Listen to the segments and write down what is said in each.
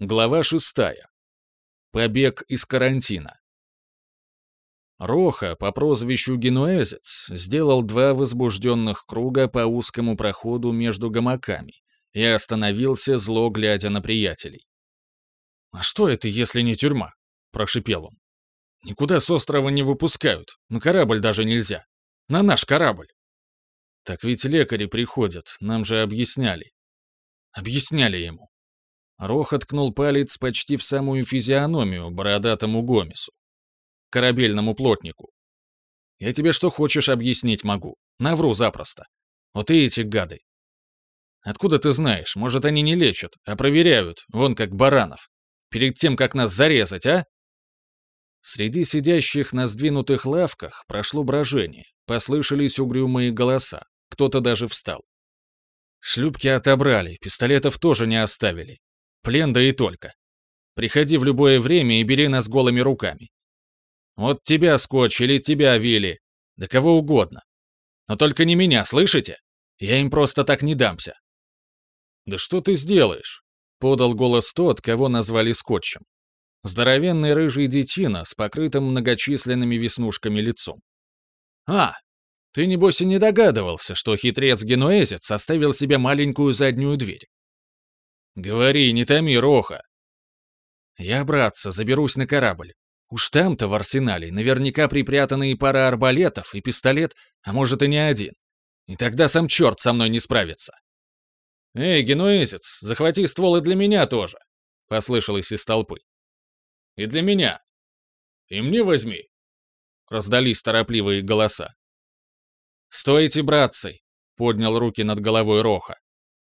Глава шестая. Побег из карантина. Роха по прозвищу Генуэзец сделал два возбужденных круга по узкому проходу между гамаками и остановился, зло глядя на приятелей. «А что это, если не тюрьма?» — прошипел он. «Никуда с острова не выпускают, на корабль даже нельзя. На наш корабль». «Так ведь лекари приходят, нам же объясняли». Объясняли ему. Роха ткнул палец почти в самую физиономию бородатому Гомесу. Корабельному плотнику. «Я тебе что хочешь объяснить могу. Навру запросто. Вот и эти гады. Откуда ты знаешь? Может, они не лечат, а проверяют, вон как баранов. Перед тем, как нас зарезать, а?» Среди сидящих на сдвинутых лавках прошло брожение, послышались угрюмые голоса, кто-то даже встал. Шлюпки отобрали, пистолетов тоже не оставили. Плен да и только. Приходи в любое время и бери нас голыми руками. Вот тебя, Скотч, или тебя, Вилли. Да кого угодно. Но только не меня, слышите? Я им просто так не дамся. «Да что ты сделаешь?» — подал голос тот, кого назвали Скотчем. Здоровенный рыжий детина с покрытым многочисленными веснушками лицом. «А, ты, небось, и не догадывался, что хитрец-генуэзец оставил себе маленькую заднюю дверь. «Говори, не томи, Роха!» «Я, братца, заберусь на корабль. Уж там-то в арсенале наверняка припрятаны и пара арбалетов, и пистолет, а может и не один. И тогда сам черт со мной не справится». «Эй, генуэзец, захвати ствол и для меня тоже!» — послышалось из толпы. «И для меня!» «И мне возьми!» — раздались торопливые голоса. «Стойте, братцы!» — поднял руки над головой Роха.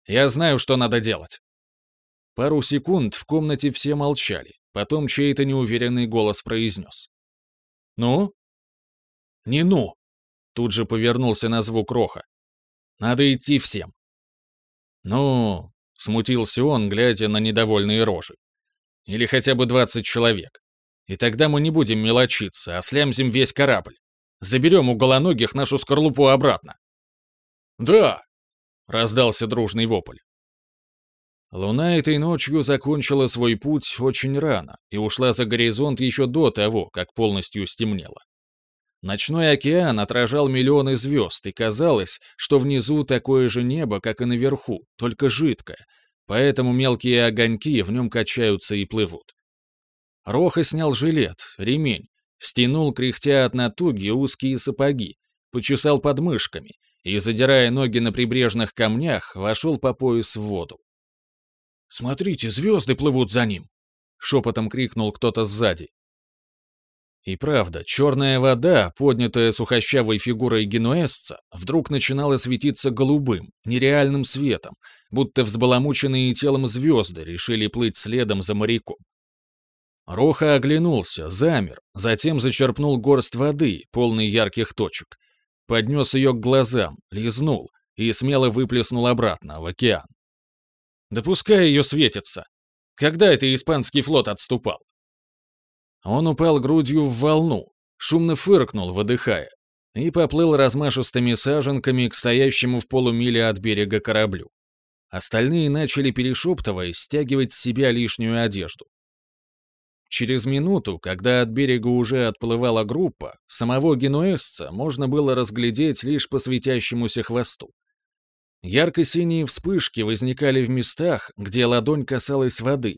«Я знаю, что надо делать. Пару секунд в комнате все молчали, потом чей-то неуверенный голос произнес. «Ну?» «Не ну!» Тут же повернулся на звук Роха. «Надо идти всем». «Ну...» — смутился он, глядя на недовольные рожи. «Или хотя бы двадцать человек. И тогда мы не будем мелочиться, а слямзим весь корабль. Заберем у голоногих нашу скорлупу обратно». «Да!» — раздался дружный вопль. Луна этой ночью закончила свой путь очень рано и ушла за горизонт еще до того, как полностью стемнело. Ночной океан отражал миллионы звезд, и казалось, что внизу такое же небо, как и наверху, только жидкое, поэтому мелкие огоньки в нем качаются и плывут. Роха снял жилет, ремень, стянул, кряхтя от натуги, узкие сапоги, почесал подмышками и, задирая ноги на прибрежных камнях, вошел по пояс в воду. «Смотрите, звезды плывут за ним!» — шепотом крикнул кто-то сзади. И правда, черная вода, поднятая сухощавой фигурой генуэзца, вдруг начинала светиться голубым, нереальным светом, будто взбаламученные телом звезды решили плыть следом за моряком. Роха оглянулся, замер, затем зачерпнул горсть воды, полный ярких точек, поднес ее к глазам, лизнул и смело выплеснул обратно, в океан. Да пускай ее светится. Когда это испанский флот отступал? Он упал грудью в волну, шумно фыркнул, выдыхая, и поплыл размашистыми саженками к стоящему в полумиле от берега кораблю. Остальные начали, перешептываясь, стягивать с себя лишнюю одежду. Через минуту, когда от берега уже отплывала группа, самого генуэзца можно было разглядеть лишь по светящемуся хвосту. Ярко-синие вспышки возникали в местах, где ладонь касалась воды,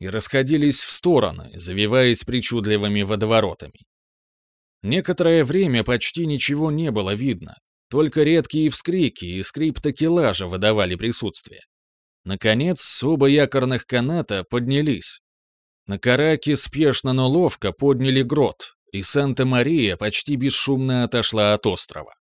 и расходились в стороны, завиваясь причудливыми водоворотами. Некоторое время почти ничего не было видно, только редкие вскрики и скрип такелажа выдавали присутствие. Наконец, оба якорных каната поднялись. На Караке спешно, но ловко подняли грот, и Санта-Мария почти бесшумно отошла от острова.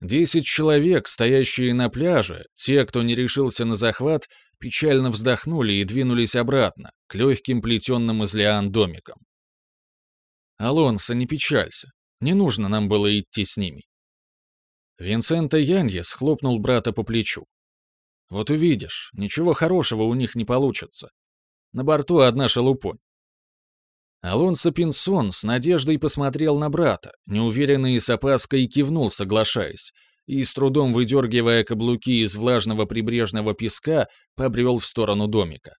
Десять человек, стоящие на пляже, те, кто не решился на захват, печально вздохнули и двинулись обратно, к легким плетенным из лиан домикам. «Алонсо, не печалься. Не нужно нам было идти с ними». Винсента Яньес хлопнул брата по плечу. «Вот увидишь, ничего хорошего у них не получится. На борту одна шелупонь. Алонсо Пинсон с надеждой посмотрел на брата, неуверенно и с опаской кивнул, соглашаясь, и, с трудом выдергивая каблуки из влажного прибрежного песка, побрел в сторону домика.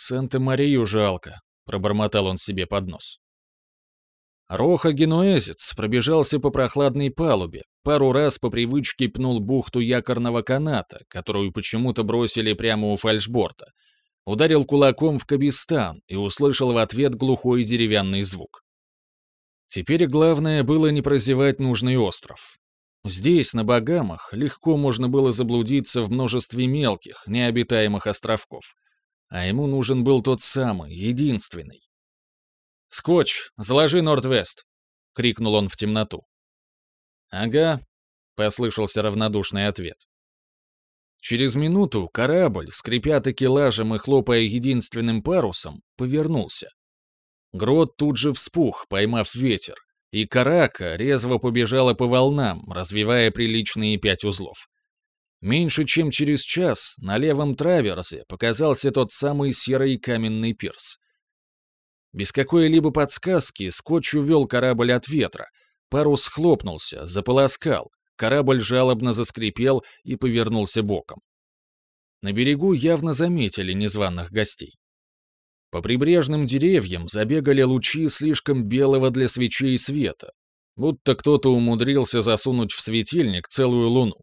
Санта-Марию жалко», — пробормотал он себе под нос. Роха-генуэзец пробежался по прохладной палубе, пару раз по привычке пнул бухту якорного каната, которую почему-то бросили прямо у фальшборта, ударил кулаком в кабистан и услышал в ответ глухой деревянный звук. Теперь главное было не прозевать нужный остров. Здесь, на Багамах, легко можно было заблудиться в множестве мелких, необитаемых островков. А ему нужен был тот самый, единственный. «Скотч, заложи Норд-Вест!» — крикнул он в темноту. «Ага», — послышался равнодушный ответ. Через минуту корабль, скрипя такелажем и хлопая единственным парусом, повернулся. Грот тут же вспух, поймав ветер, и карака резво побежала по волнам, развивая приличные пять узлов. Меньше чем через час на левом траверзе показался тот самый серый каменный пирс. Без какой-либо подсказки скотч увел корабль от ветра. Парус схлопнулся, заполоскал. Корабль жалобно заскрипел и повернулся боком. На берегу явно заметили незваных гостей. По прибрежным деревьям забегали лучи слишком белого для свечей света, будто кто-то умудрился засунуть в светильник целую луну.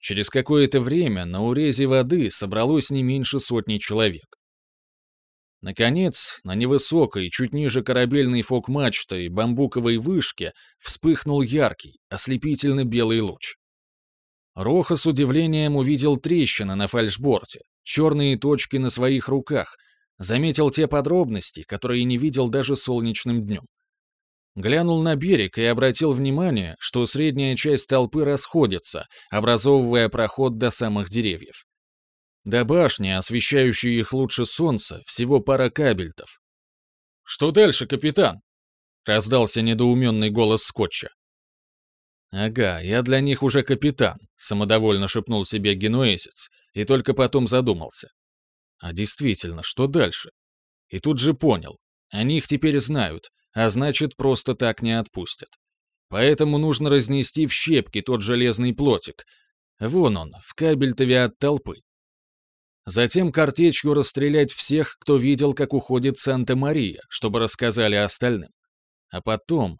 Через какое-то время на урезе воды собралось не меньше сотни человек. Наконец, на невысокой, чуть ниже корабельной фок-мачты бамбуковой вышке вспыхнул яркий, ослепительно белый луч. Роха с удивлением увидел трещины на фальшборте, черные точки на своих руках, заметил те подробности, которые не видел даже солнечным днем. Глянул на берег и обратил внимание, что средняя часть толпы расходится, образовывая проход до самых деревьев. До башни, освещающей их лучше солнца, всего пара кабельтов. «Что дальше, капитан?» — раздался недоуменный голос Скотча. «Ага, я для них уже капитан», — самодовольно шепнул себе генуэзец, и только потом задумался. А действительно, что дальше? И тут же понял. Они их теперь знают, а значит, просто так не отпустят. Поэтому нужно разнести в щепки тот железный плотик. Вон он, в кабельтове от толпы. Затем картечью расстрелять всех, кто видел, как уходит Санта-Мария, чтобы рассказали остальным. А потом...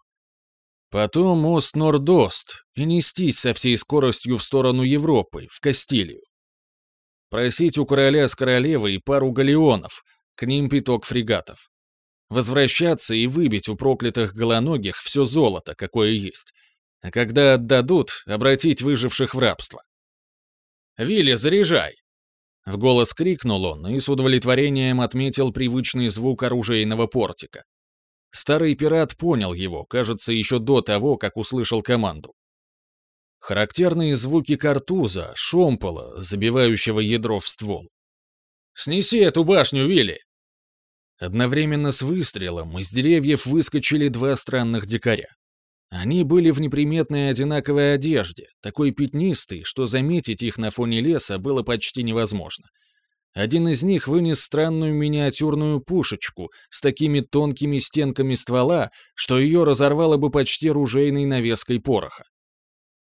Потом Ост-Нордост и нестись со всей скоростью в сторону Европы, в Кастилию. Просить у короля с королевой пару галеонов, к ним пяток фрегатов. Возвращаться и выбить у проклятых голоногих все золото, какое есть. А когда отдадут, обратить выживших в рабство. «Вилли, заряжай!» В голос крикнул он и с удовлетворением отметил привычный звук оружейного портика. Старый пират понял его, кажется, еще до того, как услышал команду. Характерные звуки картуза, шомпола, забивающего ядро в ствол. «Снеси эту башню, Вилли!» Одновременно с выстрелом из деревьев выскочили два странных дикаря. Они были в неприметной одинаковой одежде, такой пятнистой, что заметить их на фоне леса было почти невозможно. Один из них вынес странную миниатюрную пушечку с такими тонкими стенками ствола, что ее разорвало бы почти ружейной навеской пороха.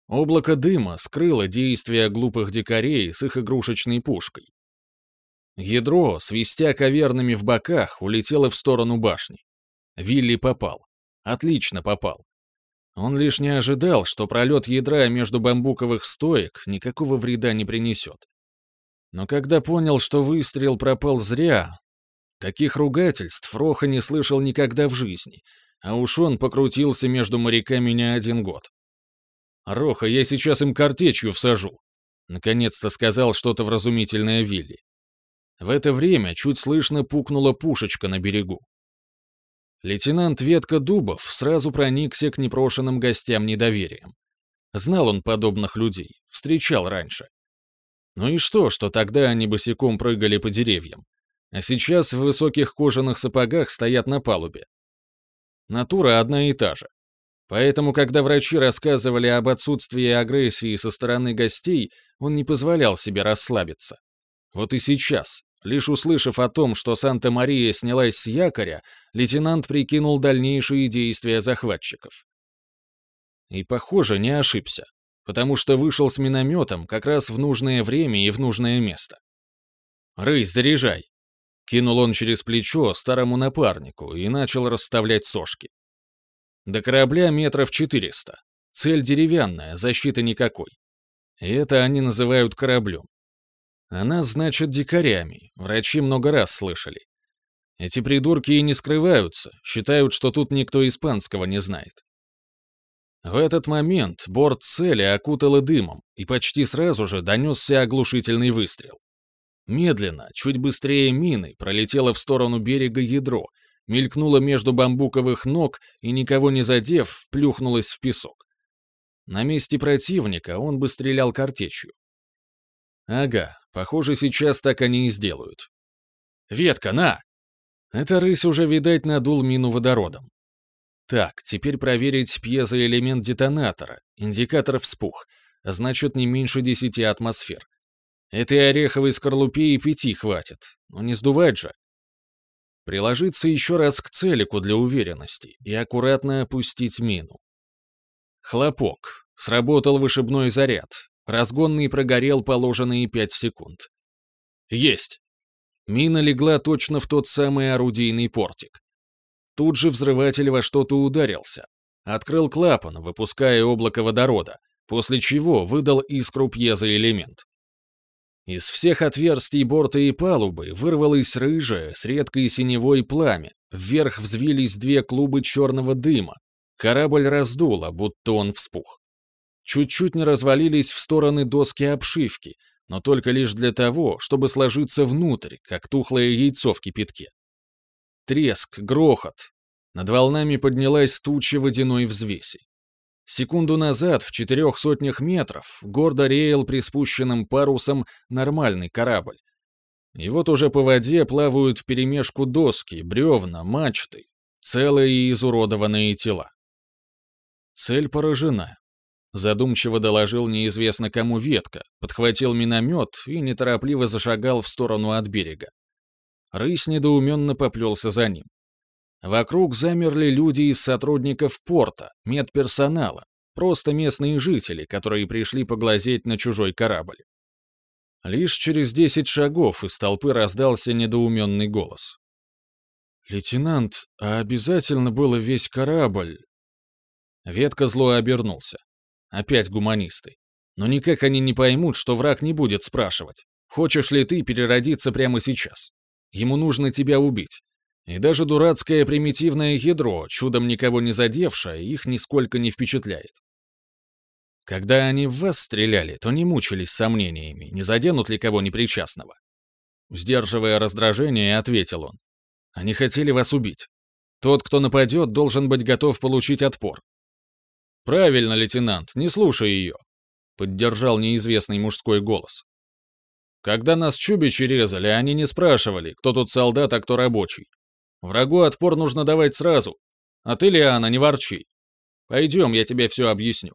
Облако дыма скрыло действия глупых дикарей с их игрушечной пушкой. Ядро, свистя кавернами в боках, улетело в сторону башни. Вилли попал. Отлично попал. Он лишь не ожидал, что пролет ядра между бамбуковых стоек никакого вреда не принесет. Но когда понял, что выстрел пропал зря, таких ругательств Роха не слышал никогда в жизни, а уж он покрутился между моряками не один год. «Роха, я сейчас им картечью всажу», — наконец-то сказал что-то вразумительное Вилли. В это время чуть слышно пукнула пушечка на берегу. Лейтенант Ветка Дубов сразу проникся к непрошенным гостям недоверием. Знал он подобных людей, встречал раньше. Ну и что, что тогда они босиком прыгали по деревьям, а сейчас в высоких кожаных сапогах стоят на палубе. Натура одна и та же. Поэтому, когда врачи рассказывали об отсутствии агрессии со стороны гостей, он не позволял себе расслабиться. Вот и сейчас, лишь услышав о том, что Санта-Мария снялась с якоря, лейтенант прикинул дальнейшие действия захватчиков. И, похоже, не ошибся, потому что вышел с минометом как раз в нужное время и в нужное место. «Рысь, заряжай!» Кинул он через плечо старому напарнику и начал расставлять сошки. До корабля метров четыреста. Цель деревянная, защиты никакой. И это они называют кораблем. Она значит дикарями, врачи много раз слышали. Эти придурки и не скрываются, считают, что тут никто испанского не знает. В этот момент борт цели окутало дымом, и почти сразу же донесся оглушительный выстрел. Медленно, чуть быстрее мины, пролетело в сторону берега ядро, мелькнуло между бамбуковых ног и, никого не задев, плюхнулось в песок. На месте противника он бы стрелял картечью. Ага, похоже, сейчас так они и сделают. «Ветка, на!» Это рысь уже, видать, надул мину водородом. Так, теперь проверить пьезоэлемент детонатора. Индикатор вспух. Значит, не меньше 10 атмосфер. Этой ореховой скорлупе и пяти хватит. Но не сдувать же. Приложиться еще раз к целику для уверенности и аккуратно опустить мину. Хлопок. Сработал вышибной заряд. Разгонный прогорел положенные 5 секунд. Есть. Мина легла точно в тот самый орудийный портик. Тут же взрыватель во что-то ударился. Открыл клапан, выпуская облако водорода, после чего выдал искру пьезоэлемент. Из всех отверстий борта и палубы вырвалось рыжее с редкой синевой пламя, вверх взвились две клубы черного дыма, корабль раздуло, будто он вспух. Чуть-чуть не развалились в стороны доски обшивки, но только лишь для того, чтобы сложиться внутрь, как тухлое яйцо в кипятке. Треск, грохот. Над волнами поднялась туча водяной взвеси. Секунду назад, в четырех сотнях метров, гордо реял приспущенным парусом нормальный корабль. И вот уже по воде плавают вперемешку доски, бревна, мачты, целые и изуродованные тела. Цель поражена. Задумчиво доложил неизвестно кому ветка, подхватил миномет и неторопливо зашагал в сторону от берега. Рысь недоуменно поплелся за ним. Вокруг замерли люди из сотрудников порта, медперсонала, просто местные жители, которые пришли поглазеть на чужой корабль. Лишь через десять шагов из толпы раздался недоуменный голос. «Лейтенант, а обязательно было весь корабль?» Ветка зло обернулся. Опять гуманисты. Но никак они не поймут, что враг не будет спрашивать, хочешь ли ты переродиться прямо сейчас. Ему нужно тебя убить. И даже дурацкое примитивное ядро, чудом никого не задевшее, их нисколько не впечатляет. Когда они в вас стреляли, то не мучились сомнениями, не заденут ли кого непричастного. Сдерживая раздражение, ответил он. Они хотели вас убить. Тот, кто нападет, должен быть готов получить отпор. «Правильно, лейтенант, не слушай ее», — поддержал неизвестный мужской голос. Когда нас чубичи резали, они не спрашивали, кто тут солдат, а кто рабочий. Врагу отпор нужно давать сразу. А ты, Лиана, не ворчи. Пойдем, я тебе все объясню.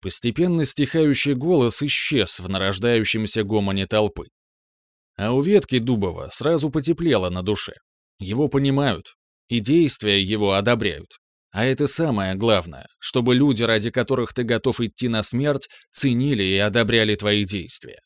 Постепенно стихающий голос исчез в нарождающемся гомоне толпы. А у ветки Дубова сразу потеплело на душе. Его понимают, и действия его одобряют. А это самое главное, чтобы люди, ради которых ты готов идти на смерть, ценили и одобряли твои действия.